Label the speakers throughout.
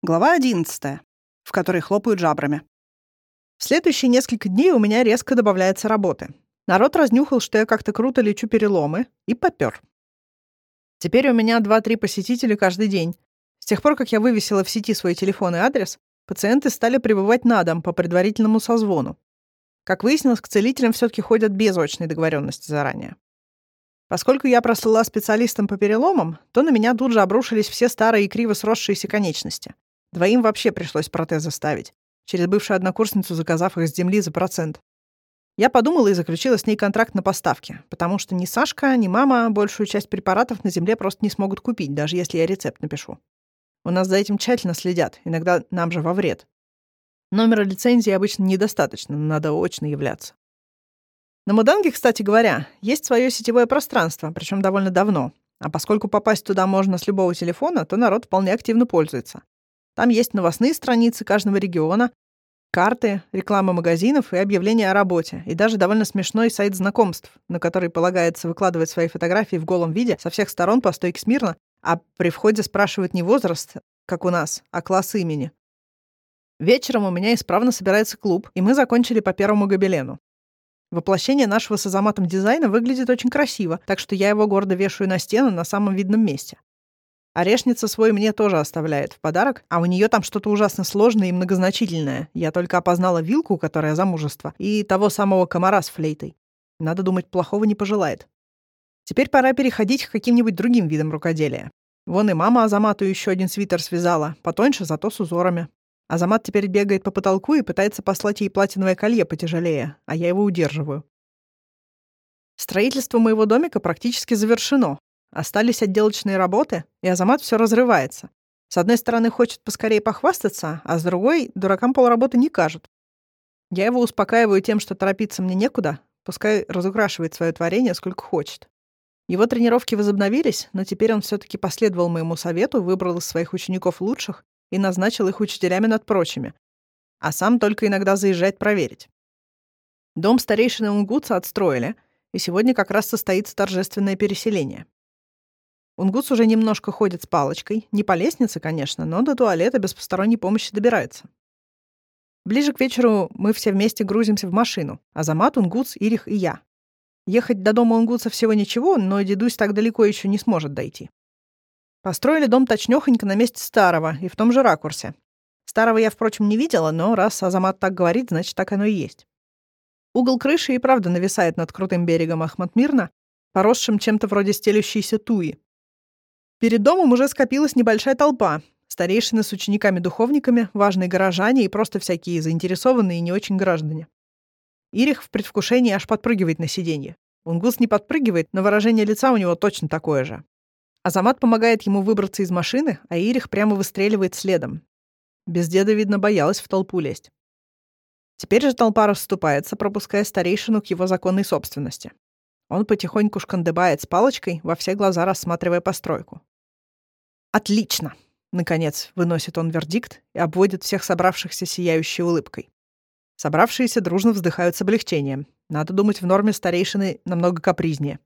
Speaker 1: Глава 11, в которой хлопают жабрами. В следующие несколько дней у меня резко добавляется работы. Народ разнюхал, что я как-то круто лечу переломы, и попёр. Теперь у меня 2-3 посетителя каждый день. С тех пор, как я вывесила в сети свой телефон и адрес, пациенты стали прибывать на дом по предварительному созвону. Как выяснилось, к целителям все таки ходят без очной договоренности заранее. Поскольку я прослыла специалистом по переломам, то на меня тут же обрушились все старые и криво сросшиеся конечности. Двоим вообще пришлось протезы ставить, через бывшую однокурсницу заказав их с земли за процент. Я подумала и заключила с ней контракт на поставки, потому что ни Сашка, ни мама большую часть препаратов на земле просто не смогут купить, даже если я рецепт напишу. У нас за этим тщательно следят, иногда нам же во вред. Номера лицензии обычно недостаточно, надо очно являться. На Муданге, кстати говоря, есть свое сетевое пространство, причем довольно давно. А поскольку попасть туда можно с любого телефона, то народ вполне активно пользуется. Там есть новостные страницы каждого региона, карты, реклама магазинов и объявления о работе, и даже довольно смешной сайт знакомств, на который полагается выкладывать свои фотографии в голом виде со всех сторон по стойке смирно, а при входе спрашивают не возраст, как у нас, а класс имени. Вечером у меня исправно собирается клуб, и мы закончили по первому гобелену. Воплощение нашего с Азаматом дизайна выглядит очень красиво, так что я его гордо вешаю на стену на самом видном месте. Орешница свой мне тоже оставляет в подарок, а у нее там что-то ужасно сложное и многозначительное. Я только опознала вилку, которая замужество, и того самого комара с флейтой. Надо думать, плохого не пожелает. Теперь пора переходить к каким-нибудь другим видам рукоделия. Вон и мама Азамату еще один свитер связала, потоньше, зато с узорами. Азамат теперь бегает по потолку и пытается послать ей платиновое колье потяжелее, а я его удерживаю. Строительство моего домика практически завершено, Остались отделочные работы, и Азамат все разрывается. С одной стороны, хочет поскорее похвастаться, а с другой, дуракам полработы не кажут. Я его успокаиваю тем, что торопиться мне некуда, пускай разукрашивает свое творение сколько хочет. Его тренировки возобновились, но теперь он все таки последовал моему совету, выбрал из своих учеников лучших и назначил их учителями над прочими, а сам только иногда заезжает проверить. Дом старейшины Унгутса отстроили, и сегодня как раз состоится торжественное переселение. Унгус уже немножко ходит с палочкой. Не по лестнице, конечно, но до туалета без посторонней помощи добирается. Ближе к вечеру мы все вместе грузимся в машину. Азамат, Унгус, Ирих и я. Ехать до дома Унгуса всего ничего, но дедусь так далеко еще не сможет дойти. Построили дом точнёхонько на месте старого и в том же ракурсе. Старого я, впрочем, не видела, но раз Азамат так говорит, значит, так оно и есть. Угол крыши и правда нависает над крутым берегом Ахматмирна, поросшим чем-то вроде стелющейся туи. Перед домом уже скопилась небольшая толпа. Старейшины с учениками-духовниками, важные горожане и просто всякие заинтересованные и не очень граждане. Ирих в предвкушении аж подпрыгивает на сиденье. Унгус не подпрыгивает, но выражение лица у него точно такое же. Азамат помогает ему выбраться из машины, а Ирих прямо выстреливает следом. Без деда, видно, боялась в толпу лезть. Теперь же толпа расступается, пропуская старейшину к его законной собственности. Он потихоньку шкандыбает с палочкой, во все глаза рассматривая постройку. «Отлично!» — наконец выносит он вердикт и обводит всех собравшихся сияющей улыбкой. Собравшиеся дружно вздыхают с облегчением. Надо думать, в норме старейшины намного капризнее.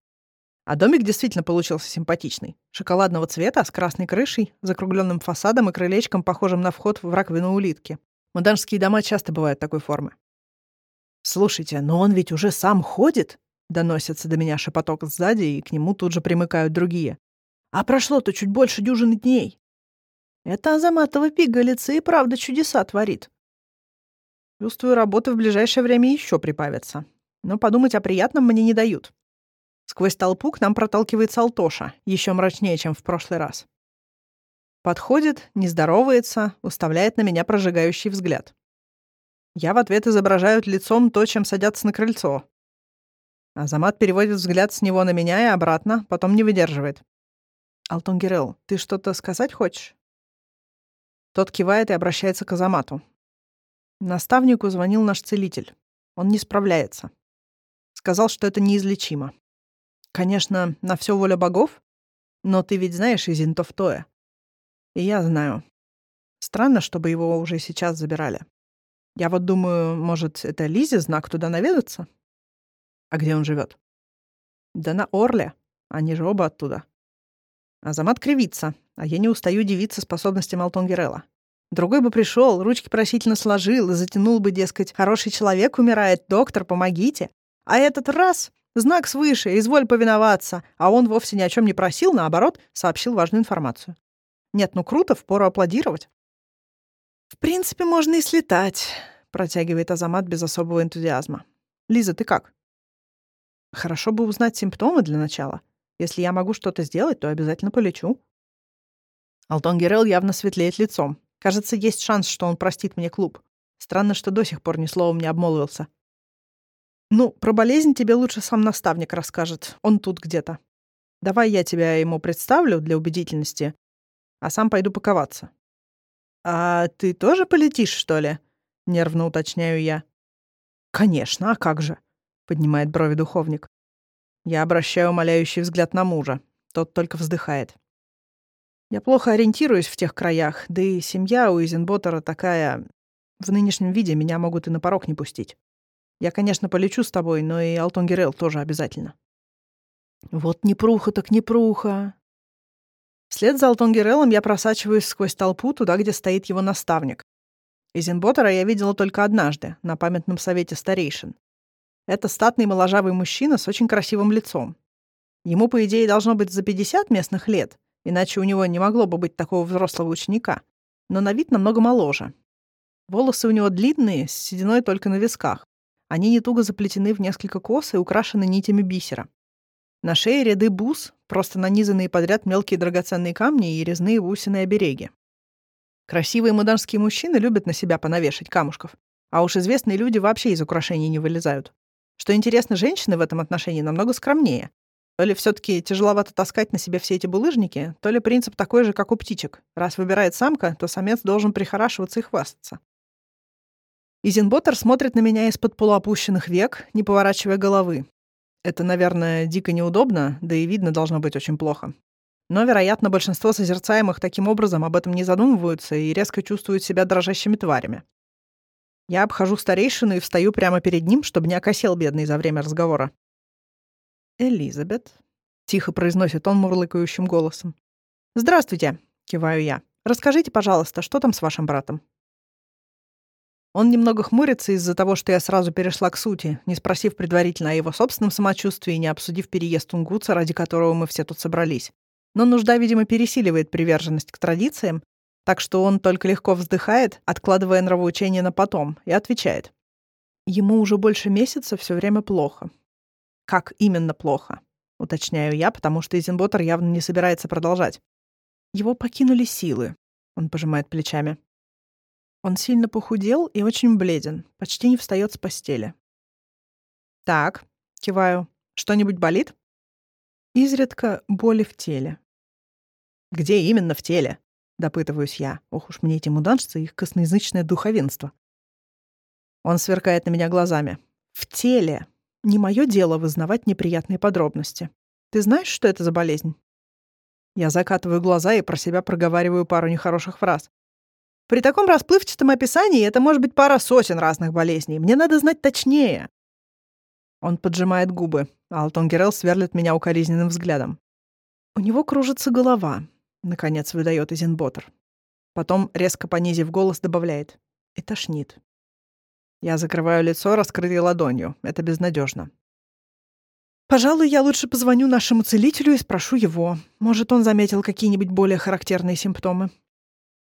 Speaker 1: А домик действительно получился симпатичный. Шоколадного цвета, с красной крышей, закругленным фасадом и крылечком, похожим на вход в раковину улитки. Муданские дома часто бывают такой формы. «Слушайте, но он ведь уже сам ходит?» Доносится до меня шепоток сзади, и к нему тут же примыкают другие. А прошло-то чуть больше дюжины дней. Это Азаматова пигалица и правда чудеса творит. Чувствую, работы в ближайшее время еще прибавятся. Но подумать о приятном мне не дают. Сквозь толпу к нам проталкивается Алтоша, еще мрачнее, чем в прошлый раз. Подходит, не здоровается, уставляет на меня прожигающий взгляд. Я в ответ изображаю лицом то, чем садятся на крыльцо. Азамат переводит взгляд с него на меня и обратно, потом не выдерживает. «Алтон Гирелл, ты что-то сказать хочешь?» Тот кивает и обращается к Азамату. Наставнику звонил наш целитель. Он не справляется. Сказал, что это неизлечимо. Конечно, на все воля богов, но ты ведь знаешь Изинтов Тоя. И я знаю. Странно, чтобы его уже сейчас забирали. Я вот думаю, может, это Лизе знак туда наведаться? А где он живет? Да на Орле. Они же оба оттуда. Азамат кривится, а я не устаю дивиться способностям Алтонгерелла. Другой бы пришел, ручки просительно сложил и затянул бы, дескать, хороший человек умирает, доктор, помогите. А этот раз — знак свыше, изволь повиноваться, а он вовсе ни о чем не просил, наоборот, сообщил важную информацию. Нет, ну круто, впору аплодировать. «В принципе, можно и слетать», — протягивает Азамат без особого энтузиазма. «Лиза, ты как?» «Хорошо бы узнать симптомы для начала. Если я могу что-то сделать, то обязательно полечу». Алтон Герел явно светлеет лицом. Кажется, есть шанс, что он простит мне клуб. Странно, что до сих пор ни словом не обмолвился. «Ну, про болезнь тебе лучше сам наставник расскажет. Он тут где-то. Давай я тебя ему представлю для убедительности, а сам пойду паковаться. «А ты тоже полетишь, что ли?» — нервно уточняю я. «Конечно, а как же?» — поднимает брови духовник. Я обращаю умоляющий взгляд на мужа. Тот только вздыхает. Я плохо ориентируюсь в тех краях, да и семья у Изенботера такая... В нынешнем виде меня могут и на порог не пустить. Я, конечно, полечу с тобой, но и Алтонгерел тоже обязательно. Вот непруха так непруха. Вслед за Алтонгерелом я просачиваюсь сквозь толпу туда, где стоит его наставник. Изенботера я видела только однажды, на памятном совете старейшин. Это статный моложавый мужчина с очень красивым лицом. Ему, по идее, должно быть за 50 местных лет, иначе у него не могло бы быть такого взрослого ученика, но на вид намного моложе. Волосы у него длинные, с сединой только на висках. Они не туго заплетены в несколько кос и украшены нитями бисера. На шее ряды бус, просто нанизанные подряд мелкие драгоценные камни и резные бусины обереги. Красивые муданские мужчины любят на себя понавешать камушков, а уж известные люди вообще из украшений не вылезают. Что интересно, женщины в этом отношении намного скромнее. То ли все таки тяжеловато таскать на себе все эти булыжники, то ли принцип такой же, как у птичек. Раз выбирает самка, то самец должен прихорашиваться и хвастаться. Изенботтер смотрит на меня из-под полуопущенных век, не поворачивая головы, это, наверное, дико неудобно, да и видно должно быть очень плохо. Но, вероятно, большинство созерцаемых таким образом об этом не задумываются и резко чувствуют себя дрожащими тварями. Я обхожу старейшину и встаю прямо перед ним, чтобы не окосел бедный за время разговора. «Элизабет», — тихо произносит он мурлыкающим голосом. «Здравствуйте», — киваю я. «Расскажите, пожалуйста, что там с вашим братом?» Он немного хмурится из-за того, что я сразу перешла к сути, не спросив предварительно о его собственном самочувствии и не обсудив переезд Унгуца, ради которого мы все тут собрались. Но нужда, видимо, пересиливает приверженность к традициям, так что он только легко вздыхает, откладывая нравоучение на потом, и отвечает. Ему уже больше месяца все время плохо. Как именно плохо? Уточняю я, потому что Изенботер явно не собирается продолжать. Его покинули силы. Он пожимает плечами. Он сильно похудел и очень бледен, почти не встает с постели. «Так», — киваю, — «что-нибудь болит?» Изредка боли в теле. «Где именно в теле?» — допытываюсь я. Ох уж мне эти муданшцы и их косноязычное духовенство. Он сверкает на меня глазами. «В теле. Не мое дело вызнавать неприятные подробности. Ты знаешь, что это за болезнь?» Я закатываю глаза и про себя проговариваю пару нехороших фраз. При таком расплывчатом описании это может быть пара сотен разных болезней. Мне надо знать точнее. Он поджимает губы, а Алтон Герел сверлит меня укоризненным взглядом. У него кружится голова, наконец выдает Изенботер. Потом, резко понизив голос, добавляет. И тошнит. Я закрываю лицо, раскрытой ладонью. Это безнадежно. Пожалуй, я лучше позвоню нашему целителю и спрошу его. Может, он заметил какие-нибудь более характерные симптомы.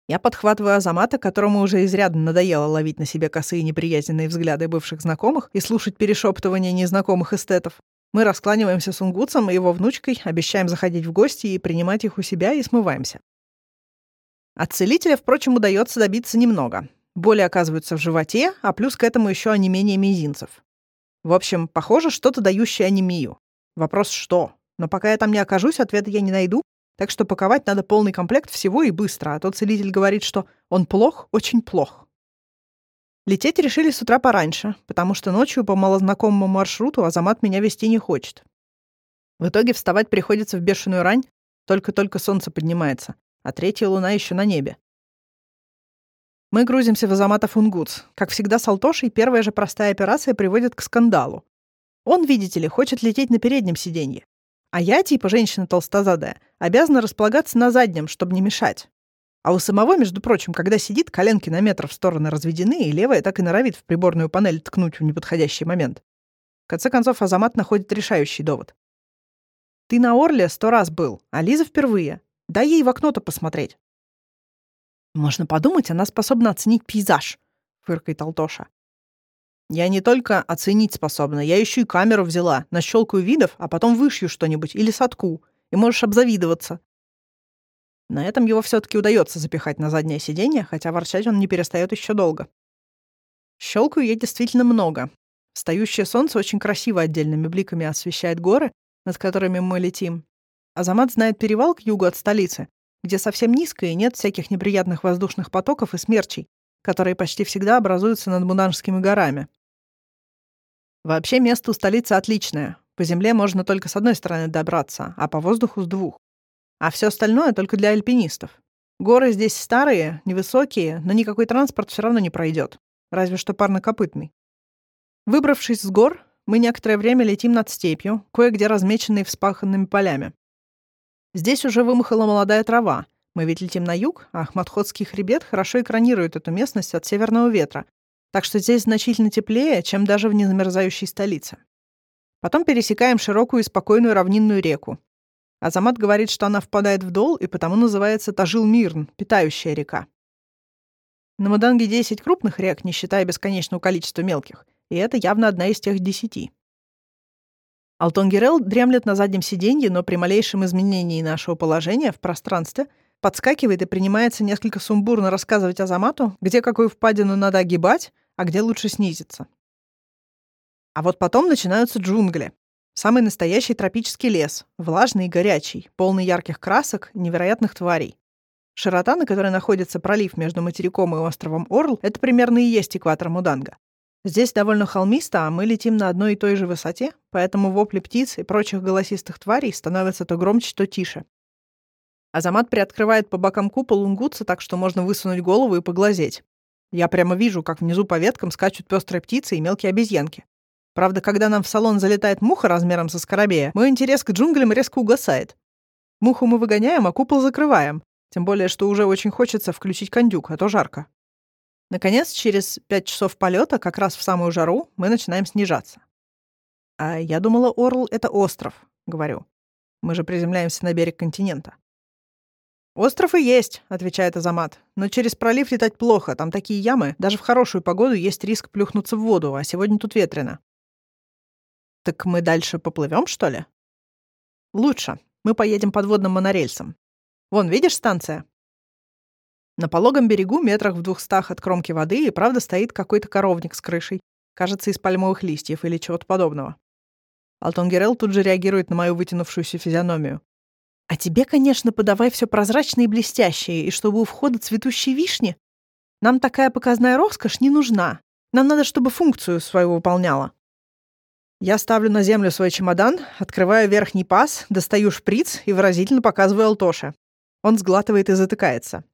Speaker 1: Я подхватываю Азамата, которому уже изрядно надоело ловить на себе косые неприязненные взгляды бывших знакомых и слушать перешептывания незнакомых эстетов. Мы раскланиваемся с Унгутцем и его внучкой, обещаем заходить в гости и принимать их у себя и смываемся. От целителя, впрочем, удается добиться немного. Боли оказываются в животе, а плюс к этому еще онемение мизинцев. В общем, похоже, что-то дающее анемию. Вопрос «что?». Но пока я там не окажусь, ответа я не найду, так что паковать надо полный комплект всего и быстро, а тот целитель говорит, что он плох, очень плох. Лететь решили с утра пораньше, потому что ночью по малознакомому маршруту Азамат меня вести не хочет. В итоге вставать приходится в бешеную рань, только-только солнце поднимается, а третья луна еще на небе. Мы грузимся в Азамата Фунгутс. Как всегда с Алтошей, первая же простая операция приводит к скандалу. Он, видите ли, хочет лететь на переднем сиденье. А я, типа женщина толстозадая, обязана располагаться на заднем, чтобы не мешать. А у самого, между прочим, когда сидит, коленки на метр в стороны разведены, и левая так и норовит в приборную панель ткнуть в неподходящий момент. В конце концов, Азамат находит решающий довод. «Ты на Орле сто раз был, а Лиза впервые. Дай ей в окно-то посмотреть». «Можно подумать, она способна оценить пейзаж», — фыркает Алтоша. «Я не только оценить способна, я еще и камеру взяла, нащелкаю видов, а потом вышью что-нибудь или садку, и можешь обзавидоваться». На этом его все таки удается запихать на заднее сиденье, хотя ворчать он не перестает еще долго. Щелкаю я действительно много. Встающее солнце очень красиво отдельными бликами освещает горы, над которыми мы летим. Азамат знает перевал к югу от столицы, где совсем низко и нет всяких неприятных воздушных потоков и смерчей, которые почти всегда образуются над Муданскими горами. Вообще место у столицы отличное. По земле можно только с одной стороны добраться, а по воздуху с двух. А все остальное только для альпинистов. Горы здесь старые, невысокие, но никакой транспорт все равно не пройдет. Разве что парнокопытный. Выбравшись с гор, мы некоторое время летим над степью, кое-где размеченной вспаханными полями. Здесь уже вымахала молодая трава. Мы ведь летим на юг, а Ахматходский хребет хорошо экранирует эту местность от северного ветра, так что здесь значительно теплее, чем даже в незамерзающей столице. Потом пересекаем широкую и спокойную равнинную реку. Азамат говорит, что она впадает в Дол и потому называется Тажил-Мирн, питающая река. На Маданге 10 крупных рек, не считая бесконечного количества мелких, и это явно одна из тех десяти. Алтонгерел дремлет на заднем сиденье, но при малейшем изменении нашего положения в пространстве подскакивает и принимается несколько сумбурно рассказывать Азамату, где какую впадину надо огибать, а где лучше снизиться. А вот потом начинаются джунгли, Самый настоящий тропический лес, влажный и горячий, полный ярких красок, невероятных тварей. Широта, на которой находится пролив между материком и островом Орл, это примерно и есть экватор Муданга. Здесь довольно холмисто, а мы летим на одной и той же высоте, поэтому вопли птиц и прочих голосистых тварей становятся то громче, то тише. Азамат приоткрывает по бокам купол унгутса, так что можно высунуть голову и поглазеть. Я прямо вижу, как внизу по веткам скачут пестрые птицы и мелкие обезьянки. Правда, когда нам в салон залетает муха размером со скоробея, мой интерес к джунглям резко угасает. Муху мы выгоняем, а купол закрываем. Тем более, что уже очень хочется включить кондюк, а то жарко. Наконец, через пять часов полета, как раз в самую жару, мы начинаем снижаться. А я думала, Орл — это остров, говорю. Мы же приземляемся на берег континента. «Остров и есть», — отвечает Азамат. «Но через пролив летать плохо, там такие ямы. Даже в хорошую погоду есть риск плюхнуться в воду, а сегодня тут ветрено. Так мы дальше поплывем, что ли? Лучше. Мы поедем подводным монорельсом. Вон, видишь станция? На пологом берегу, метрах в двухстах от кромки воды, и правда стоит какой-то коровник с крышей. Кажется, из пальмовых листьев или чего-то подобного. Алтон Герел тут же реагирует на мою вытянувшуюся физиономию. «А тебе, конечно, подавай все прозрачное и блестящее, и чтобы у входа цветущие вишни. Нам такая показная роскошь не нужна. Нам надо, чтобы функцию свою выполняла». Я ставлю на землю свой чемодан, открываю верхний паз, достаю шприц и выразительно показываю Алтоше. Он сглатывает и затыкается.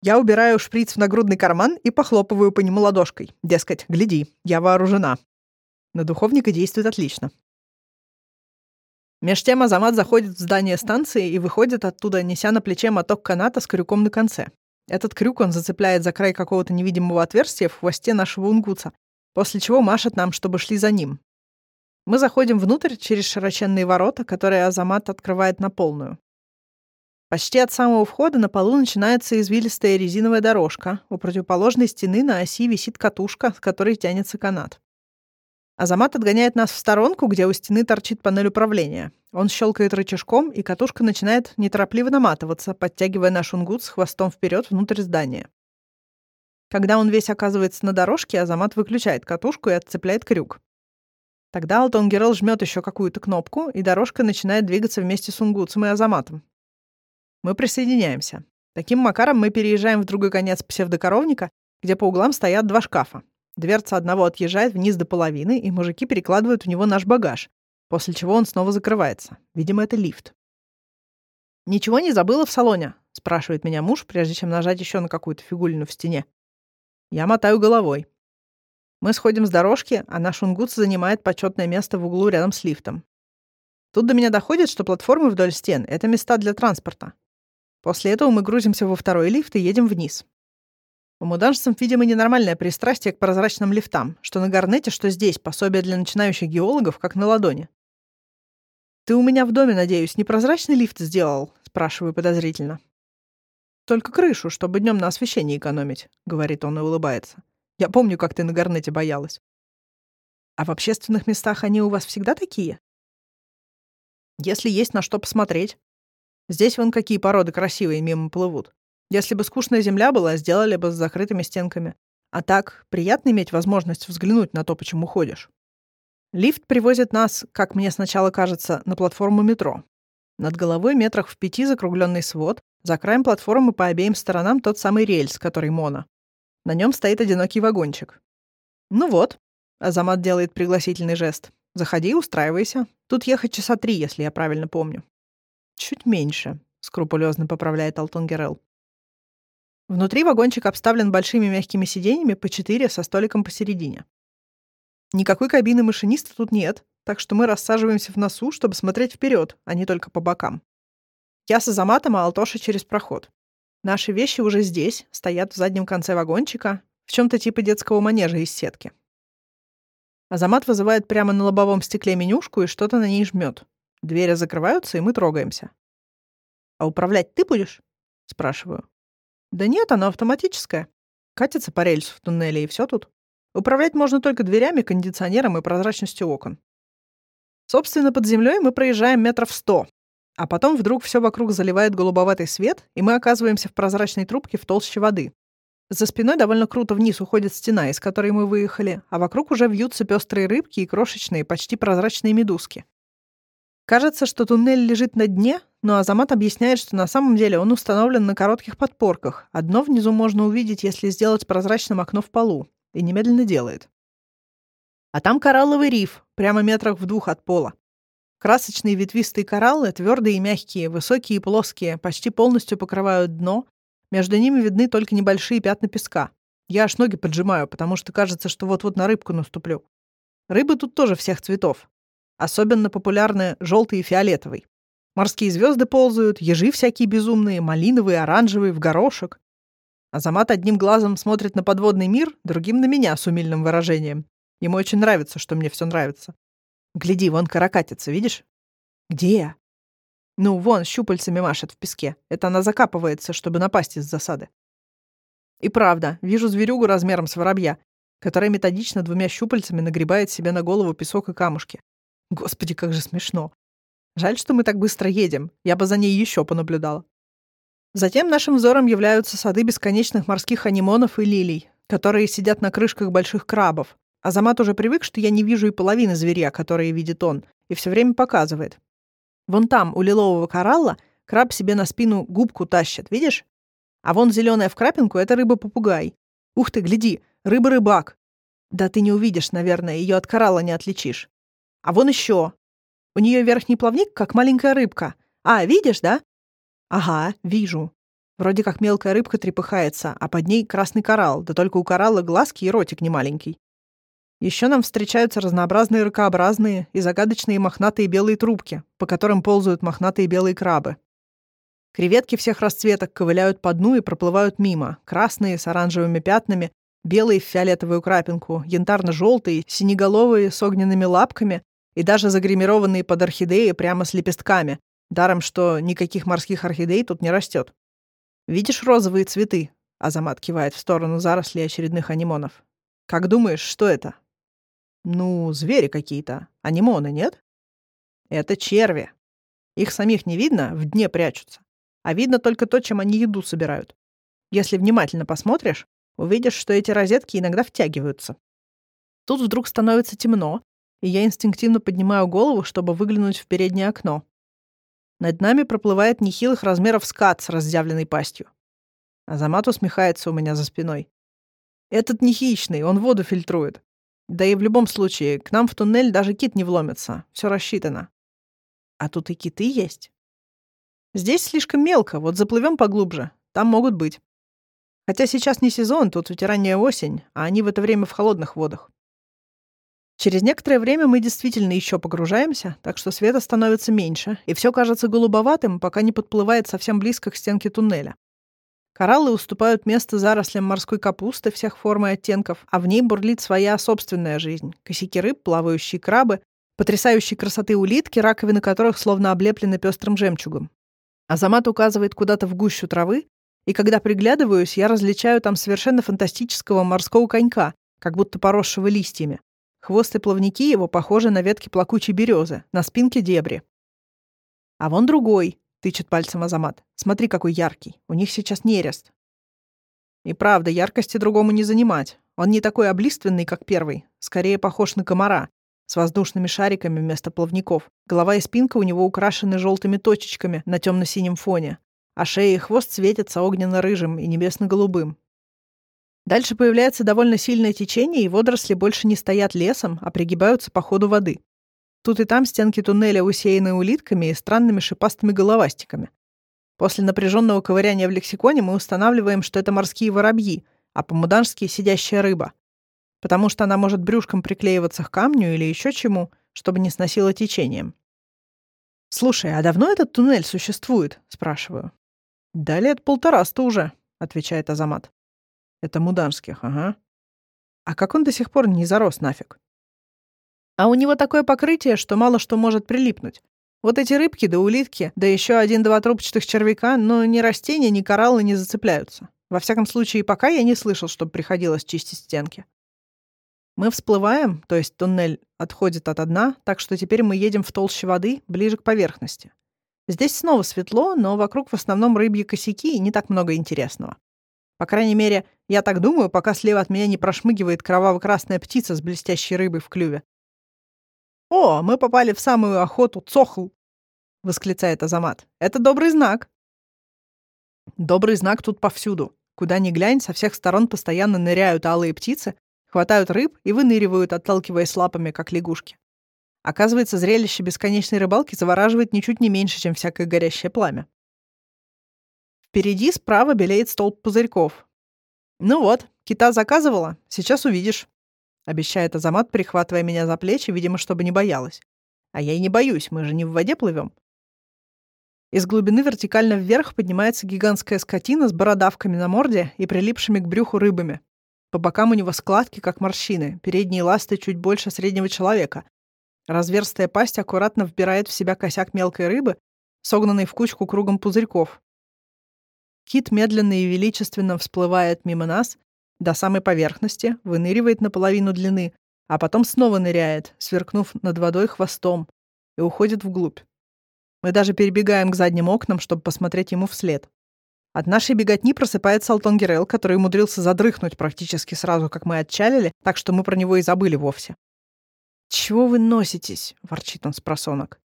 Speaker 1: Я убираю шприц в нагрудный карман и похлопываю по нему ладошкой. Дескать, гляди, я вооружена. На духовника действует отлично. Меж тем Азамат заходит в здание станции и выходит оттуда, неся на плече моток каната с крюком на конце. Этот крюк он зацепляет за край какого-то невидимого отверстия в хвосте нашего унгуца, после чего машет нам, чтобы шли за ним. Мы заходим внутрь через широченные ворота, которые Азамат открывает на полную. Почти от самого входа на полу начинается извилистая резиновая дорожка. У противоположной стены на оси висит катушка, с которой тянется канат. Азамат отгоняет нас в сторонку, где у стены торчит панель управления. Он щелкает рычажком, и катушка начинает неторопливо наматываться, подтягивая наш унгут с хвостом вперед внутрь здания. Когда он весь оказывается на дорожке, Азамат выключает катушку и отцепляет крюк. Тогда Алтон Герл жмет еще какую-то кнопку, и дорожка начинает двигаться вместе с Унгутцем и Азаматом. Мы присоединяемся. Таким макаром мы переезжаем в другой конец псевдокоровника, где по углам стоят два шкафа. Дверца одного отъезжает вниз до половины, и мужики перекладывают в него наш багаж, после чего он снова закрывается. Видимо, это лифт. «Ничего не забыла в салоне?» — спрашивает меня муж, прежде чем нажать еще на какую-то фигулину в стене. Я мотаю головой. Мы сходим с дорожки, а наш унгут занимает почетное место в углу рядом с лифтом. Тут до меня доходит, что платформы вдоль стен — это места для транспорта. После этого мы грузимся во второй лифт и едем вниз. У муданжцев, видимо, ненормальное пристрастие к прозрачным лифтам, что на Гарнете, что здесь, пособие для начинающих геологов, как на ладони. «Ты у меня в доме, надеюсь, непрозрачный лифт сделал?» — спрашиваю подозрительно. «Только крышу, чтобы днем на освещении экономить», — говорит он и улыбается. «Я помню, как ты на Гарнете боялась». «А в общественных местах они у вас всегда такие?» «Если есть на что посмотреть. Здесь вон какие породы красивые мимо плывут. Если бы скучная земля была, сделали бы с закрытыми стенками. А так, приятно иметь возможность взглянуть на то, почему ходишь. Лифт привозит нас, как мне сначала кажется, на платформу метро. Над головой метрах в пяти закругленный свод, за краем платформы по обеим сторонам тот самый рельс, который моно. На нем стоит одинокий вагончик. «Ну вот», — Азамат делает пригласительный жест. «Заходи, устраивайся. Тут ехать часа три, если я правильно помню». «Чуть меньше», — скрупулезно поправляет Алтон Герел. Внутри вагончик обставлен большими мягкими сиденьями по четыре со столиком посередине. Никакой кабины машиниста тут нет, так что мы рассаживаемся в носу, чтобы смотреть вперед, а не только по бокам. Я с Азаматом, а Алтоша через проход. Наши вещи уже здесь, стоят в заднем конце вагончика, в чем-то типа детского манежа из сетки. Азамат вызывает прямо на лобовом стекле менюшку и что-то на ней жмет. Двери закрываются, и мы трогаемся. «А управлять ты будешь?» — спрашиваю. «Да нет, оно автоматическое. Катится по рельсу в туннеле, и все тут». Управлять можно только дверями, кондиционером и прозрачностью окон. Собственно, под землей мы проезжаем метров сто, а потом вдруг все вокруг заливает голубоватый свет, и мы оказываемся в прозрачной трубке в толще воды. За спиной довольно круто вниз уходит стена, из которой мы выехали, а вокруг уже вьются пестрые рыбки и крошечные, почти прозрачные медузки. Кажется, что туннель лежит на дне, но Азамат объясняет, что на самом деле он установлен на коротких подпорках. Одно внизу можно увидеть, если сделать прозрачным окно в полу и немедленно делает. А там коралловый риф, прямо метрах в двух от пола. Красочные ветвистые кораллы, твердые и мягкие, высокие и плоские, почти полностью покрывают дно. Между ними видны только небольшие пятна песка. Я аж ноги поджимаю, потому что кажется, что вот-вот на рыбку наступлю. Рыбы тут тоже всех цветов. Особенно популярны желтый и фиолетовый. Морские звезды ползают, ежи всякие безумные, малиновые, оранжевые, в горошек. Азамат одним глазом смотрит на подводный мир, другим на меня с умильным выражением. Ему очень нравится, что мне все нравится. Гляди, вон каракатица, видишь? Где? Ну, вон, щупальцами машет в песке. Это она закапывается, чтобы напасть из засады. И правда, вижу зверюгу размером с воробья, которая методично двумя щупальцами нагребает себе на голову песок и камушки. Господи, как же смешно. Жаль, что мы так быстро едем. Я бы за ней еще понаблюдала. Затем нашим взором являются сады бесконечных морских анимонов и лилий, которые сидят на крышках больших крабов. Азамат уже привык, что я не вижу и половины зверя, которые видит он, и все время показывает. Вон там, у лилового коралла, краб себе на спину губку тащит, видишь? А вон зеленая в крапинку — это рыба-попугай. Ух ты, гляди, рыба-рыбак. Да ты не увидишь, наверное, ее от коралла не отличишь. А вон еще. У нее верхний плавник, как маленькая рыбка. А, видишь, да? Ага, вижу. Вроде как мелкая рыбка трепыхается, а под ней красный коралл, да только у коралла глазки и ротик немаленький. Еще нам встречаются разнообразные ракообразные и загадочные мохнатые белые трубки, по которым ползают мохнатые белые крабы. Креветки всех расцветок ковыляют по дну и проплывают мимо. Красные с оранжевыми пятнами, белые в фиолетовую крапинку, янтарно-желтые, синеголовые с огненными лапками и даже загримированные под орхидеи прямо с лепестками, Даром, что никаких морских орхидей тут не растет. Видишь розовые цветы? Азамат кивает в сторону зарослей очередных анимонов. Как думаешь, что это? Ну, звери какие-то. Анимоны, нет? Это черви. Их самих не видно, в дне прячутся. А видно только то, чем они еду собирают. Если внимательно посмотришь, увидишь, что эти розетки иногда втягиваются. Тут вдруг становится темно, и я инстинктивно поднимаю голову, чтобы выглянуть в переднее окно. Над нами проплывает нехилых размеров скат с раздявленной пастью. Азамат усмехается у меня за спиной. Этот не хищный, он воду фильтрует. Да и в любом случае, к нам в туннель даже кит не вломится. Все рассчитано. А тут и киты есть. Здесь слишком мелко, вот заплывем поглубже. Там могут быть. Хотя сейчас не сезон, тут ведь ранняя осень, а они в это время в холодных водах. Через некоторое время мы действительно еще погружаемся, так что света становится меньше, и все кажется голубоватым, пока не подплывает совсем близко к стенке туннеля. Кораллы уступают место зарослям морской капусты всех форм и оттенков, а в ней бурлит своя собственная жизнь. Косяки рыб, плавающие крабы, потрясающей красоты улитки, раковины которых словно облеплены пестрым жемчугом. Азамат указывает куда-то в гущу травы, и когда приглядываюсь, я различаю там совершенно фантастического морского конька, как будто поросшего листьями. Хвост и плавники его похожи на ветки плакучей березы, на спинке дебри. А вон другой, тычет пальцем Азамат. Смотри, какой яркий. У них сейчас нерест. И правда, яркости другому не занимать. Он не такой облиственный, как первый. Скорее похож на комара. С воздушными шариками вместо плавников. Голова и спинка у него украшены желтыми точечками на темно-синем фоне. А шея и хвост светятся огненно-рыжим и небесно-голубым. Дальше появляется довольно сильное течение, и водоросли больше не стоят лесом, а пригибаются по ходу воды. Тут и там стенки туннеля усеяны улитками и странными шипастыми головастиками. После напряженного ковыряния в лексиконе мы устанавливаем, что это морские воробьи, а по-мудански — сидящая рыба. Потому что она может брюшком приклеиваться к камню или еще чему, чтобы не сносило течением. «Слушай, а давно этот туннель существует?» — спрашиваю. «Да лет полтораста уже», — отвечает Азамат. «Это муданских, ага». «А как он до сих пор не зарос нафиг?» А у него такое покрытие, что мало что может прилипнуть. Вот эти рыбки да улитки, да еще один-два трубчатых червяка, но ни растения, ни кораллы не зацепляются. Во всяком случае, пока я не слышал, чтобы приходилось чистить стенки. Мы всплываем, то есть туннель отходит от дна, так что теперь мы едем в толще воды, ближе к поверхности. Здесь снова светло, но вокруг в основном рыбьи косяки и не так много интересного. По крайней мере, я так думаю, пока слева от меня не прошмыгивает кроваво-красная птица с блестящей рыбой в клюве. «О, мы попали в самую охоту Цохл!» — восклицает Азамат. «Это добрый знак!» Добрый знак тут повсюду. Куда ни глянь, со всех сторон постоянно ныряют алые птицы, хватают рыб и выныривают, отталкиваясь лапами, как лягушки. Оказывается, зрелище бесконечной рыбалки завораживает ничуть не меньше, чем всякое горящее пламя. Впереди справа белеет столб пузырьков. «Ну вот, кита заказывала, сейчас увидишь». — обещает Азамат, перехватывая меня за плечи, видимо, чтобы не боялась. А я и не боюсь, мы же не в воде плывем. Из глубины вертикально вверх поднимается гигантская скотина с бородавками на морде и прилипшими к брюху рыбами. По бокам у него складки, как морщины, передние ласты чуть больше среднего человека. Разверстая пасть аккуратно вбирает в себя косяк мелкой рыбы, согнанный в кучку кругом пузырьков. Кит медленно и величественно всплывает мимо нас, до самой поверхности, выныривает наполовину длины, а потом снова ныряет, сверкнув над водой хвостом, и уходит вглубь. Мы даже перебегаем к задним окнам, чтобы посмотреть ему вслед. От нашей беготни просыпается Алтон Герел, который умудрился задрыхнуть практически сразу, как мы отчалили, так что мы про него и забыли вовсе. «Чего вы носитесь?» — ворчит он с просонок.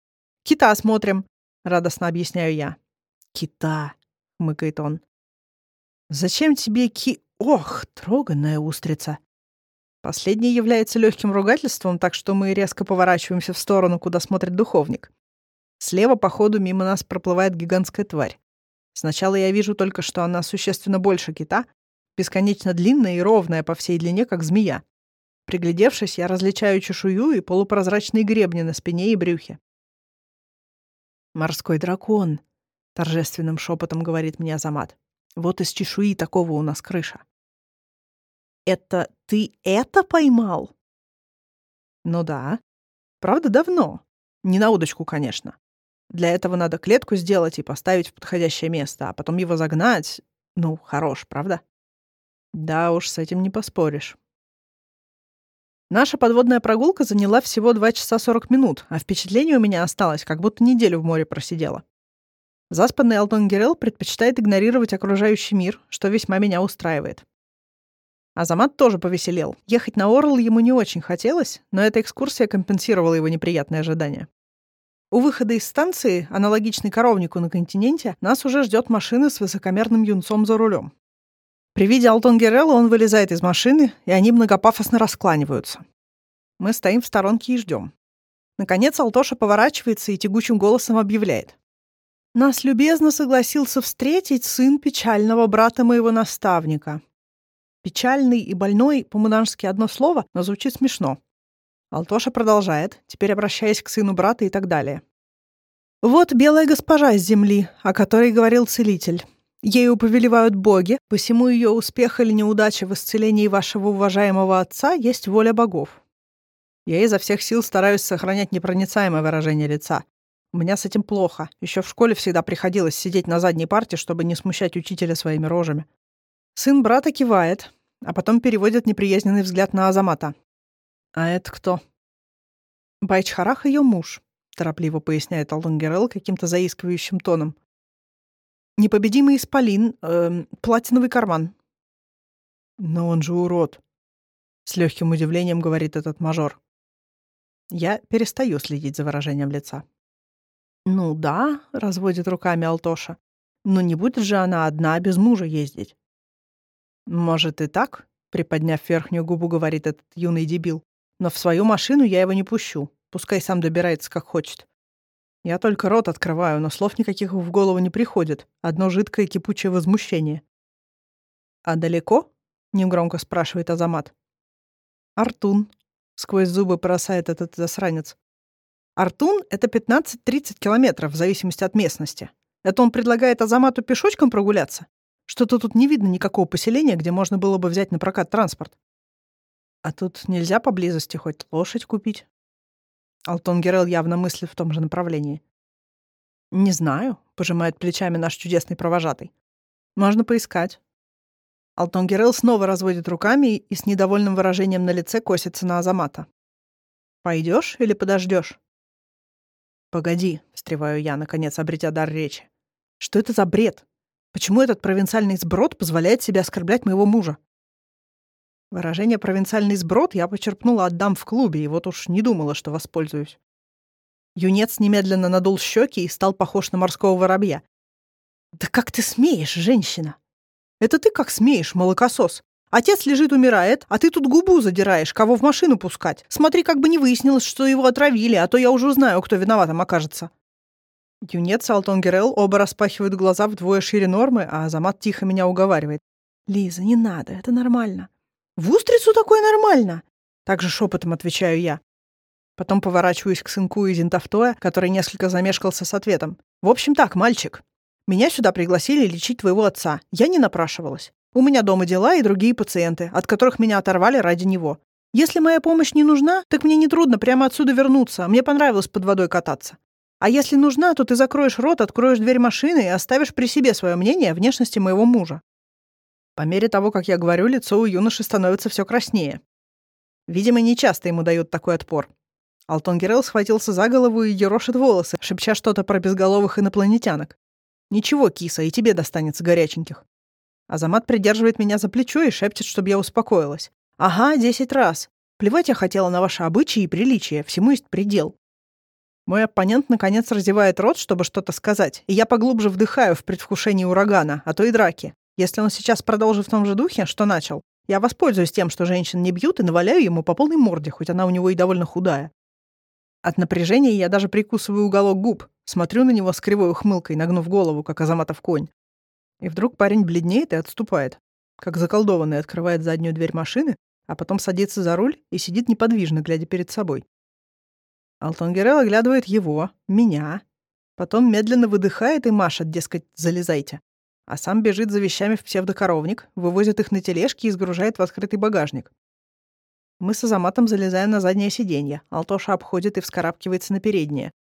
Speaker 1: «Кита смотрим», — радостно объясняю я. «Кита», — хмыкает он. «Зачем тебе ки...» Ох, троганная устрица. Последнее является легким ругательством, так что мы резко поворачиваемся в сторону, куда смотрит духовник. Слева по ходу мимо нас проплывает гигантская тварь. Сначала я вижу только, что она существенно больше кита, бесконечно длинная и ровная по всей длине, как змея. Приглядевшись, я различаю чешую и полупрозрачные гребни на спине и брюхе. «Морской дракон», — торжественным шепотом говорит мне Азамат. Вот из чешуи такого у нас крыша. Это ты это поймал? Ну да. Правда, давно. Не на удочку, конечно. Для этого надо клетку сделать и поставить в подходящее место, а потом его загнать. Ну, хорош, правда? Да уж, с этим не поспоришь. Наша подводная прогулка заняла всего 2 часа 40 минут, а впечатление у меня осталось, как будто неделю в море просидела. Заспанный Алтон Герел предпочитает игнорировать окружающий мир, что весьма меня устраивает. Азамат тоже повеселел. Ехать на Орл ему не очень хотелось, но эта экскурсия компенсировала его неприятные ожидания. У выхода из станции, аналогичной коровнику на континенте, нас уже ждет машина с высокомерным юнцом за рулем. При виде Алтон Герелла он вылезает из машины, и они многопафосно раскланиваются. Мы стоим в сторонке и ждем. Наконец Алтоша поворачивается и тягучим голосом объявляет. Нас любезно согласился встретить сын печального брата моего наставника. Печальный и больной по-мудански одно слово, но звучит смешно. Алтоша продолжает, теперь обращаясь к сыну брата и так далее. «Вот белая госпожа с земли, о которой говорил целитель. Ею повелевают боги, посему ее успех или неудача в исцелении вашего уважаемого отца есть воля богов. Я изо всех сил стараюсь сохранять непроницаемое выражение лица. Меня с этим плохо. Еще в школе всегда приходилось сидеть на задней парте, чтобы не смущать учителя своими рожами. Сын брата кивает, а потом переводит неприязненный взгляд на Азамата. «А это кто?» «Байчхарах — ее муж», — торопливо поясняет Алунгерел каким-то заискивающим тоном. Непобедимый исполин, э, платиновый карман. Но он же урод. С легким удивлением говорит этот мажор. Я перестаю следить за выражением лица. Ну да, разводит руками Алтоша. Но не будет же она одна без мужа ездить. Может и так, приподняв верхнюю губу, говорит этот юный дебил. Но в свою машину я его не пущу. Пускай сам добирается как хочет. Я только рот открываю, но слов никаких в голову не приходит. Одно жидкое кипучее возмущение. «А далеко?» — негромко спрашивает Азамат. «Артун», — сквозь зубы бросает этот засранец. «Артун — это 15-30 километров, в зависимости от местности. Это он предлагает Азамату пешочком прогуляться? Что-то тут не видно никакого поселения, где можно было бы взять на прокат транспорт. А тут нельзя поблизости хоть лошадь купить?» Алтон Герел явно мыслит в том же направлении. «Не знаю», — пожимает плечами наш чудесный провожатый. «Можно поискать». Алтон Герел снова разводит руками и с недовольным выражением на лице косится на Азамата. Пойдешь или подождешь? «Погоди», — встреваю я, наконец обретя дар речи. «Что это за бред? Почему этот провинциальный сброд позволяет себе оскорблять моего мужа? Выражение «провинциальный сброд» я почерпнула от дам в клубе, и вот уж не думала, что воспользуюсь. Юнец немедленно надул щеки и стал похож на морского воробья. «Да как ты смеешь, женщина? Это ты как смеешь, молокосос? Отец лежит, умирает, а ты тут губу задираешь, кого в машину пускать. Смотри, как бы не выяснилось, что его отравили, а то я уже узнаю, кто виноватым окажется». Юнец и Алтон Герел оба распахивают глаза вдвое шире нормы, а Азамат тихо меня уговаривает. «Лиза, не надо, это нормально. В устрицу такое нормально. Также шепотом отвечаю я. Потом поворачиваюсь к сынку из Интавтоя, который несколько замешкался с ответом. В общем так, мальчик. Меня сюда пригласили лечить твоего отца. Я не напрашивалась. У меня дома дела и другие пациенты, от которых меня оторвали ради него. Если моя помощь не нужна, так мне нетрудно прямо отсюда вернуться. Мне понравилось под водой кататься. А если нужна, то ты закроешь рот, откроешь дверь машины и оставишь при себе свое мнение о внешности моего мужа. По мере того, как я говорю, лицо у юноши становится все краснее. Видимо, нечасто ему дают такой отпор. Алтон Герел схватился за голову и ерошит волосы, шепча что-то про безголовых инопланетянок. «Ничего, киса, и тебе достанется горяченьких». Азамат придерживает меня за плечо и шепчет, чтобы я успокоилась. «Ага, десять раз. Плевать я хотела на ваши обычаи и приличия, всему есть предел». Мой оппонент наконец разевает рот, чтобы что-то сказать, и я поглубже вдыхаю в предвкушении урагана, а то и драки. Если он сейчас продолжит в том же духе, что начал, я воспользуюсь тем, что женщин не бьют, и наваляю ему по полной морде, хоть она у него и довольно худая. От напряжения я даже прикусываю уголок губ, смотрю на него с кривой ухмылкой, нагнув голову, как Азаматов конь. И вдруг парень бледнеет и отступает. Как заколдованный открывает заднюю дверь машины, а потом садится за руль и сидит неподвижно, глядя перед собой. Алтон Герел оглядывает его, меня, потом медленно выдыхает и машет, дескать, залезайте а сам бежит за вещами в псевдокоровник, вывозит их на тележке и сгружает в открытый багажник. Мы с Азаматом залезаем на заднее сиденье. Алтоша обходит и вскарабкивается на переднее.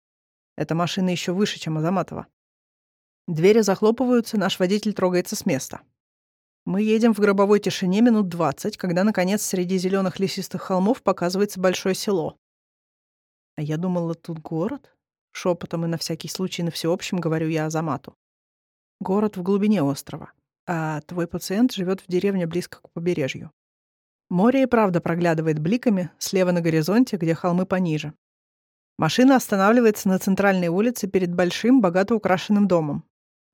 Speaker 1: Эта машина еще выше, чем Азаматова. Двери захлопываются, наш водитель трогается с места. Мы едем в гробовой тишине минут двадцать, когда, наконец, среди зеленых лесистых холмов показывается большое село. А я думала, тут город? Шепотом и на всякий случай на всеобщем говорю я Азамату. Город в глубине острова. А твой пациент живет в деревне близко к побережью. Море и правда проглядывает бликами слева на горизонте, где холмы пониже. Машина останавливается на центральной улице перед большим, богато украшенным домом.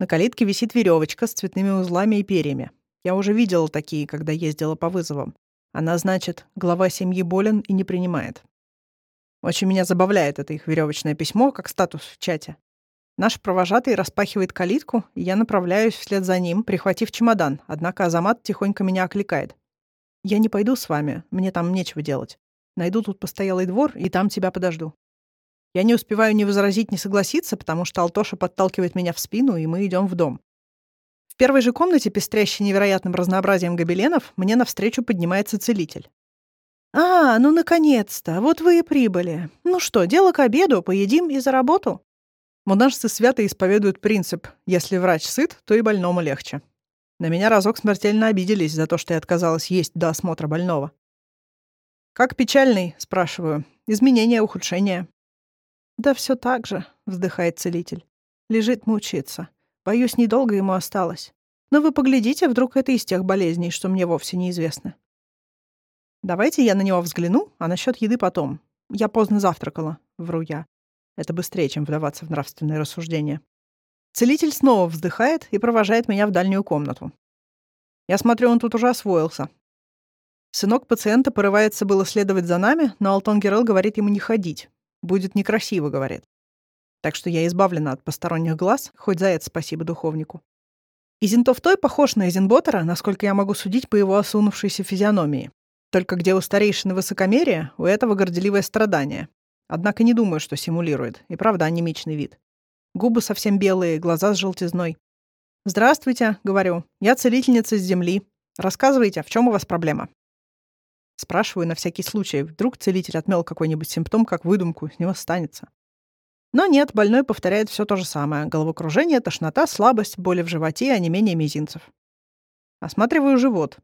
Speaker 1: На калитке висит веревочка с цветными узлами и перьями. Я уже видела такие, когда ездила по вызовам. Она значит, глава семьи болен и не принимает. Очень меня забавляет это их веревочное письмо, как статус в чате. Наш провожатый распахивает калитку, и я направляюсь вслед за ним, прихватив чемодан, однако Азамат тихонько меня окликает. «Я не пойду с вами, мне там нечего делать. Найду тут постоялый двор, и там тебя подожду. Я не успеваю ни возразить, ни согласиться, потому что Алтоша подталкивает меня в спину, и мы идем в дом. В первой же комнате, пестрящей невероятным разнообразием гобеленов, мне навстречу поднимается целитель. «А, ну наконец-то! Вот вы и прибыли. Ну что, дело к обеду, поедим и за работу?» Мунашцы свято исповедуют принцип «если врач сыт, то и больному легче». На меня разок смертельно обиделись за то, что я отказалась есть до осмотра больного. «Как печальный?» — спрашиваю. «Изменения, ухудшения». «Да все так же», — вздыхает целитель. «Лежит мучиться. Боюсь, недолго ему осталось. Но вы поглядите, вдруг это из тех болезней, что мне вовсе неизвестны». «Давайте я на него взгляну, а насчет еды потом. Я поздно завтракала», — вру я. Это быстрее, чем вдаваться в нравственные рассуждения. Целитель снова вздыхает и провожает меня в дальнюю комнату. Я смотрю, он тут уже освоился. Сынок пациента порывается было следовать за нами, но Алтон Герел говорит ему не ходить. Будет некрасиво, говорит. Так что я избавлена от посторонних глаз, хоть за это спасибо духовнику. Изентовтой похож на Изенботера, насколько я могу судить по его осунувшейся физиономии. Только где у старейшины высокомерие, у этого горделивое страдание. Однако не думаю, что симулирует. И правда анемичный вид. Губы совсем белые, глаза с желтизной. «Здравствуйте», — говорю. «Я целительница с земли. Рассказывайте, в чем у вас проблема?» Спрашиваю на всякий случай. Вдруг целитель отмел какой-нибудь симптом, как выдумку, с него станется. Но нет, больной повторяет все то же самое. Головокружение, тошнота, слабость, боли в животе, а не менее мизинцев. Осматриваю живот.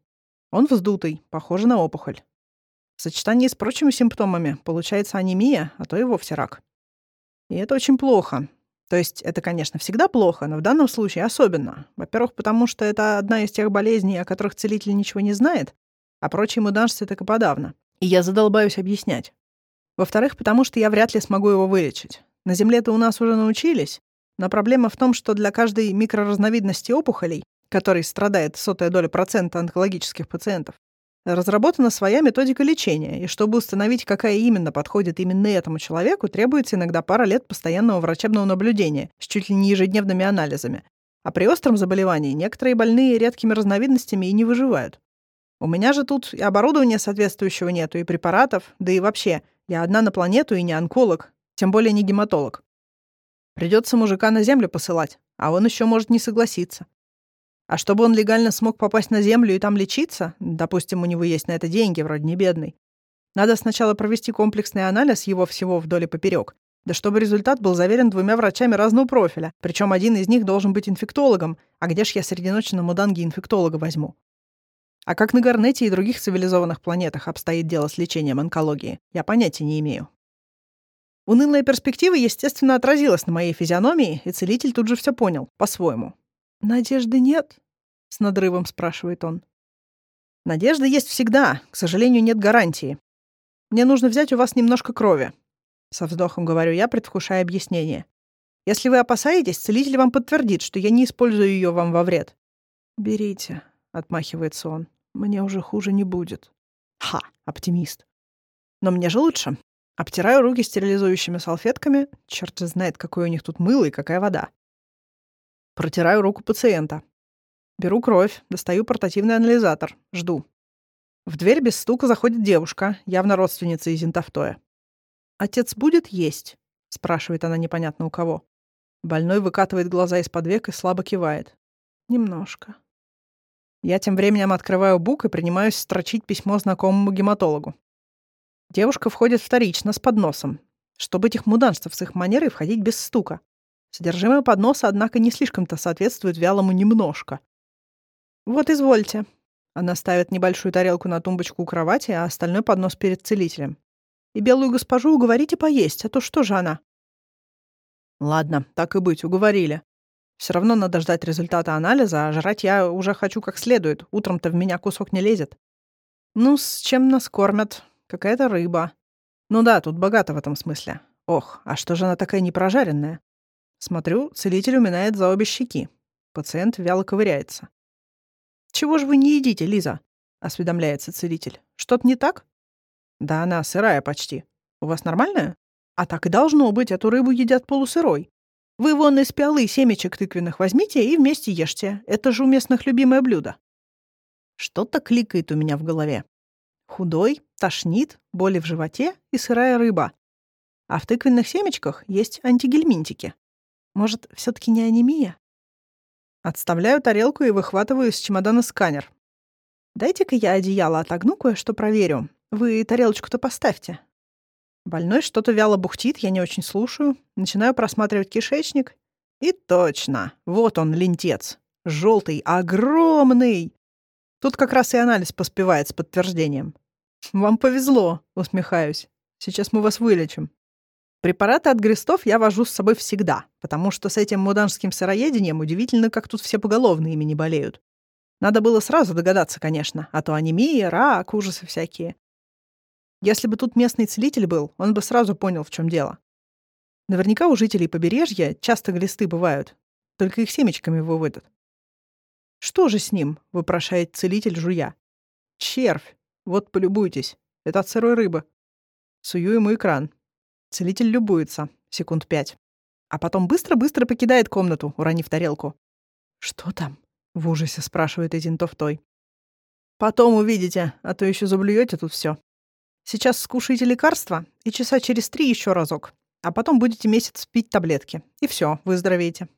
Speaker 1: Он вздутый, похоже на опухоль. В сочетании с прочими симптомами получается анемия, а то и вовсе рак. И это очень плохо. То есть это, конечно, всегда плохо, но в данном случае особенно. Во-первых, потому что это одна из тех болезней, о которых целитель ничего не знает, а прочие муданжцы так и подавно. И я задолбаюсь объяснять. Во-вторых, потому что я вряд ли смогу его вылечить. На Земле-то у нас уже научились, но проблема в том, что для каждой микроразновидности опухолей, которой страдает сотая доля процента онкологических пациентов, Разработана своя методика лечения, и чтобы установить, какая именно подходит именно этому человеку, требуется иногда пара лет постоянного врачебного наблюдения с чуть ли не ежедневными анализами. А при остром заболевании некоторые больные редкими разновидностями и не выживают. У меня же тут и оборудования соответствующего нету, и препаратов, да и вообще, я одна на планету и не онколог, тем более не гематолог. Придется мужика на землю посылать, а он еще может не согласиться. А чтобы он легально смог попасть на Землю и там лечиться, допустим, у него есть на это деньги, вроде не бедный, надо сначала провести комплексный анализ его всего вдоль и поперек, да чтобы результат был заверен двумя врачами разного профиля, причем один из них должен быть инфектологом, а где ж я среди ночи на муданге инфектолога возьму? А как на Гарнете и других цивилизованных планетах обстоит дело с лечением онкологии, я понятия не имею. Унылая перспектива, естественно, отразилась на моей физиономии, и целитель тут же все понял, по-своему. «Надежды нет?» — с надрывом спрашивает он. «Надежда есть всегда. К сожалению, нет гарантии. Мне нужно взять у вас немножко крови». Со вздохом говорю я, предвкушая объяснение. «Если вы опасаетесь, целитель вам подтвердит, что я не использую ее вам во вред». «Берите», — отмахивается он. «Мне уже хуже не будет». Ха, оптимист. Но мне же лучше. Обтираю руки стерилизующими салфетками. Черт знает, какое у них тут мыло и какая вода. Протираю руку пациента. Беру кровь, достаю портативный анализатор. Жду. В дверь без стука заходит девушка, явно родственница из Интовтоя. «Отец будет есть?» — спрашивает она непонятно у кого. Больной выкатывает глаза из-под век и слабо кивает. «Немножко». Я тем временем открываю бук и принимаюсь строчить письмо знакомому гематологу. Девушка входит вторично, с подносом, чтобы этих муданств с их манерой входить без стука. Содержимое подноса, однако, не слишком-то соответствует вялому немножко. «Вот, извольте». Она ставит небольшую тарелку на тумбочку у кровати, а остальной поднос перед целителем. «И белую госпожу уговорите поесть, а то что же она?» «Ладно, так и быть, уговорили. Все равно надо ждать результата анализа, а жрать я уже хочу как следует. Утром-то в меня кусок не лезет. Ну, с чем нас кормят? Какая-то рыба. Ну да, тут богато в этом смысле. Ох, а что же она такая непрожаренная? Смотрю, целитель уминает за обе щеки. Пациент вяло ковыряется. «Чего же вы не едите, Лиза?» — осведомляется целитель. «Что-то не так?» «Да она сырая почти. У вас нормальная?» «А так и должно быть, эту рыбу едят полусырой. Вы вон из пиалы семечек тыквенных возьмите и вместе ешьте. Это же у местных любимое блюдо». Что-то кликает у меня в голове. Худой, тошнит, боли в животе и сырая рыба. А в тыквенных семечках есть антигельминтики. Может, все таки не анемия? Отставляю тарелку и выхватываю из чемодана сканер. Дайте-ка я одеяло отогну, кое-что проверю. Вы тарелочку-то поставьте. Больной что-то вяло бухтит, я не очень слушаю. Начинаю просматривать кишечник. И точно, вот он, лентец. Желтый, огромный. Тут как раз и анализ поспевает с подтверждением. «Вам повезло», — усмехаюсь. «Сейчас мы вас вылечим». Препараты от грестов я вожу с собой всегда, потому что с этим муданским сыроедением удивительно, как тут все поголовно ими не болеют. Надо было сразу догадаться, конечно, а то анемия, рак, ужасы всякие. Если бы тут местный целитель был, он бы сразу понял, в чем дело. Наверняка у жителей побережья часто глисты бывают, только их семечками выводят. «Что же с ним?» — вопрошает целитель, жуя. «Червь. Вот, полюбуйтесь. Это от сырой рыбы». Сую ему экран. Целитель любуется. Секунд пять. А потом быстро-быстро покидает комнату, уронив тарелку. «Что там?» — в ужасе спрашивает Эдин Тофтой. «Потом увидите, а то еще заблюете тут все. Сейчас скушайте лекарства и часа через три еще разок, а потом будете месяц пить таблетки. И все, выздоровеете».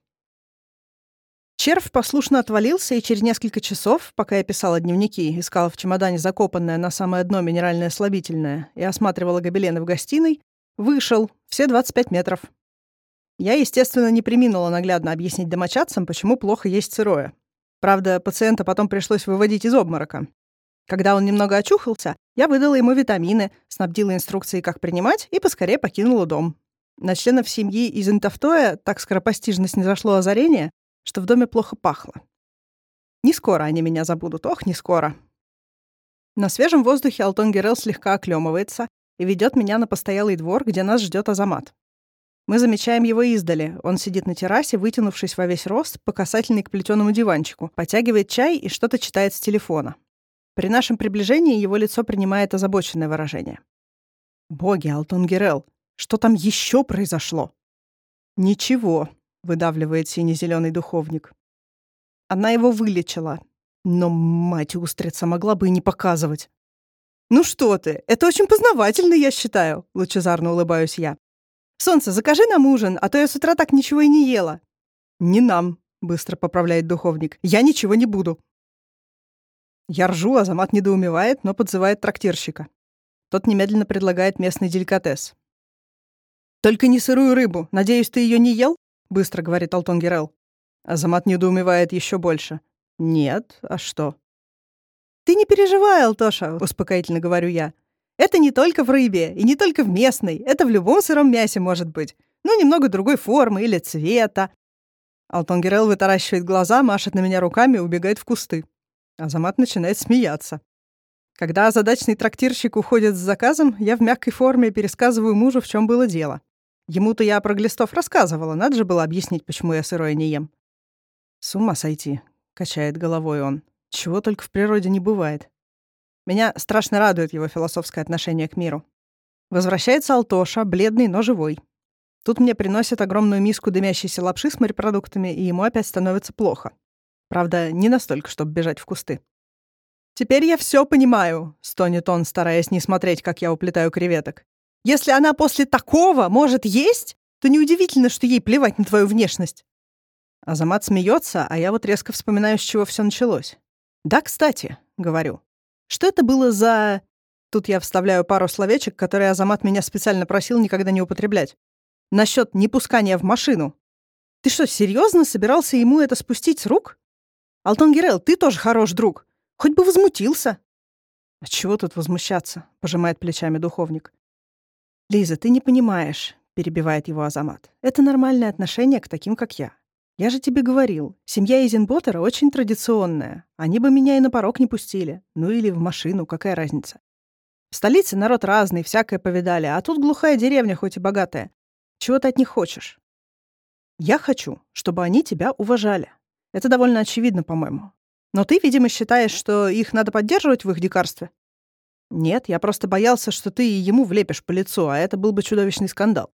Speaker 1: Червь послушно отвалился, и через несколько часов, пока я писала дневники, искала в чемодане закопанное на самое дно минеральное слабительное и осматривала гобелены в гостиной, вышел, все 25 метров. Я, естественно, не приминула наглядно объяснить домочадцам, почему плохо есть сырое. Правда, пациента потом пришлось выводить из обморока. Когда он немного очухался, я выдала ему витамины, снабдила инструкции, как принимать, и поскорее покинула дом. На членов семьи из Интофтоя так скоропостижно снизошло озарение, что в доме плохо пахло. Не скоро они меня забудут, ох, не скоро. На свежем воздухе Алтон Герел слегка оклемывается и ведет меня на постоялый двор, где нас ждет Азамат. Мы замечаем его издали. Он сидит на террасе, вытянувшись во весь рост, по касательной к плетеному диванчику, потягивает чай и что-то читает с телефона. При нашем приближении его лицо принимает озабоченное выражение. «Боги, Алтон Герел, что там еще произошло?» «Ничего», выдавливает сине-зеленый духовник. Она его вылечила. Но, мать устрица, могла бы и не показывать. «Ну что ты, это очень познавательно, я считаю», — лучезарно улыбаюсь я. «Солнце, закажи нам ужин, а то я с утра так ничего и не ела». «Не нам», — быстро поправляет духовник. «Я ничего не буду». Я ржу, а Замат недоумевает, но подзывает трактирщика. Тот немедленно предлагает местный деликатес. «Только не сырую рыбу. Надеюсь, ты ее не ел?» — быстро говорит Алтон Герел. Азамат недоумевает еще больше. «Нет, а что?» «Ты не переживай, Алтоша», — успокоительно говорю я. «Это не только в рыбе и не только в местной. Это в любом сыром мясе может быть. Ну, немного другой формы или цвета». Алтон Герел вытаращивает глаза, машет на меня руками и убегает в кусты. Азамат начинает смеяться. Когда озадачный трактирщик уходит с заказом, я в мягкой форме пересказываю мужу, в чем было дело. Ему-то я про глистов рассказывала, надо же было объяснить, почему я сырое не ем. «С ума сойти», — качает головой он. «Чего только в природе не бывает». Меня страшно радует его философское отношение к миру. Возвращается Алтоша, бледный, но живой. Тут мне приносят огромную миску дымящейся лапши с морепродуктами, и ему опять становится плохо. Правда, не настолько, чтобы бежать в кусты. «Теперь я все понимаю», — стонет он, стараясь не смотреть, как я уплетаю креветок. Если она после такого может есть, то неудивительно, что ей плевать на твою внешность. Азамат смеется, а я вот резко вспоминаю, с чего все началось. Да, кстати, говорю. Что это было за... Тут я вставляю пару словечек, которые Азамат меня специально просил никогда не употреблять. Насчет непускания в машину. Ты что, серьезно собирался ему это спустить с рук? Алтон Герел, ты тоже хорош друг. Хоть бы возмутился. А чего тут возмущаться? Пожимает плечами духовник. «Лиза, ты не понимаешь», — перебивает его Азамат. «Это нормальное отношение к таким, как я. Я же тебе говорил, семья Изенботтера очень традиционная. Они бы меня и на порог не пустили. Ну или в машину, какая разница. В столице народ разный, всякое повидали, а тут глухая деревня, хоть и богатая. Чего ты от них хочешь? Я хочу, чтобы они тебя уважали. Это довольно очевидно, по-моему. Но ты, видимо, считаешь, что их надо поддерживать в их дикарстве? Нет, я просто боялся, что ты ему влепишь по лицу, а это был бы чудовищный скандал.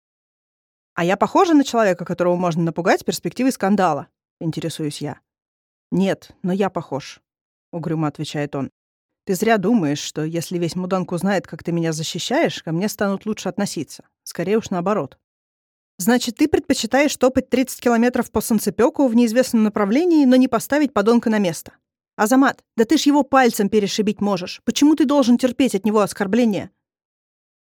Speaker 1: А я похожа на человека, которого можно напугать перспективой скандала? Интересуюсь я. Нет, но я похож, угрюмо отвечает он. Ты зря думаешь, что если весь Муданг узнает, как ты меня защищаешь, ко мне станут лучше относиться. Скорее уж наоборот. Значит, ты предпочитаешь топать 30 километров по солнцепёку в неизвестном направлении, но не поставить подонка на место. Азамат, да ты ж его пальцем перешибить можешь. Почему ты должен терпеть от него оскорбление?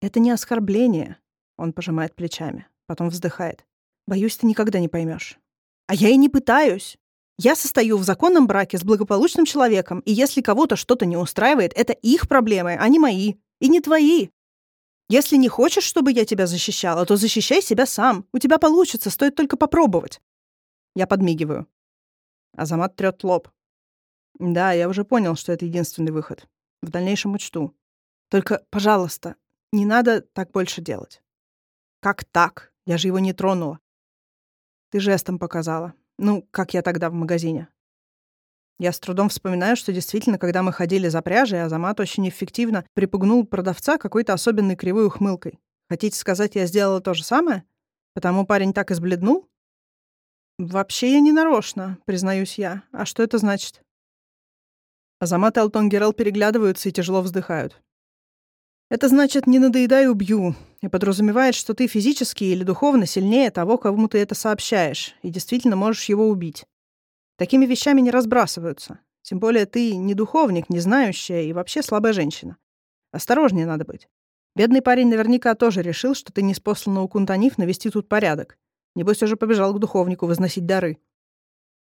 Speaker 1: Это не оскорбление. Он пожимает плечами, потом вздыхает. Боюсь, ты никогда не поймешь. А я и не пытаюсь. Я состою в законном браке с благополучным человеком, и если кого-то что-то не устраивает, это их проблемы, а не мои. И не твои. Если не хочешь, чтобы я тебя защищала, то защищай себя сам. У тебя получится, стоит только попробовать. Я подмигиваю. Азамат трёт лоб. Да, я уже понял, что это единственный выход. В дальнейшем учту. Только, пожалуйста, не надо так больше делать. Как так? Я же его не тронула. Ты жестом показала. Ну, как я тогда в магазине. Я с трудом вспоминаю, что действительно, когда мы ходили за пряжей, Азамат очень эффективно припугнул продавца какой-то особенной кривой ухмылкой. Хотите сказать, я сделала то же самое? Потому парень так избледнул? Вообще я не нарочно, признаюсь я. А что это значит? Азамат и Алтон Герел переглядываются и тяжело вздыхают. Это значит «не надоедай, убью», и подразумевает, что ты физически или духовно сильнее того, кому ты это сообщаешь, и действительно можешь его убить. Такими вещами не разбрасываются. Тем более ты не духовник, не знающая и вообще слабая женщина. Осторожнее надо быть. Бедный парень наверняка тоже решил, что ты не спослана у Кунтаниф навести тут порядок. Небось, уже побежал к духовнику возносить дары.